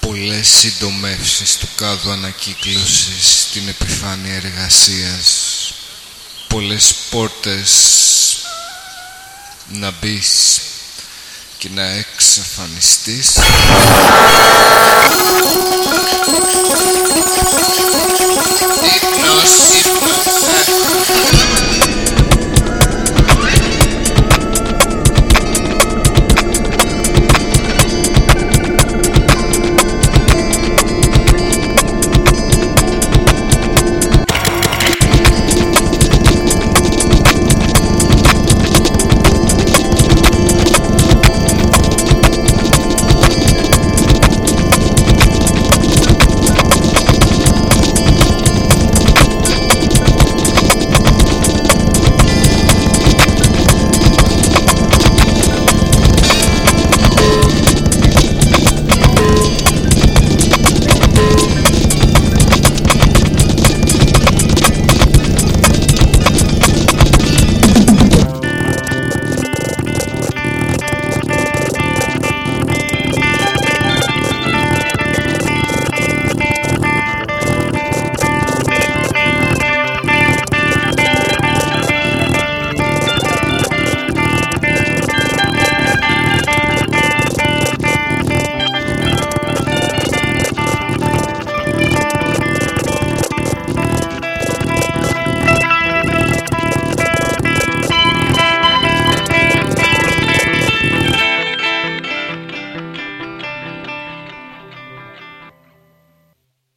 Πολλές συντομεύσεις του κάδου ανακύκλωσης στην επιφάνεια εργασίας. Πολλές πόρτες να μπεις και να εξαφανιστείς.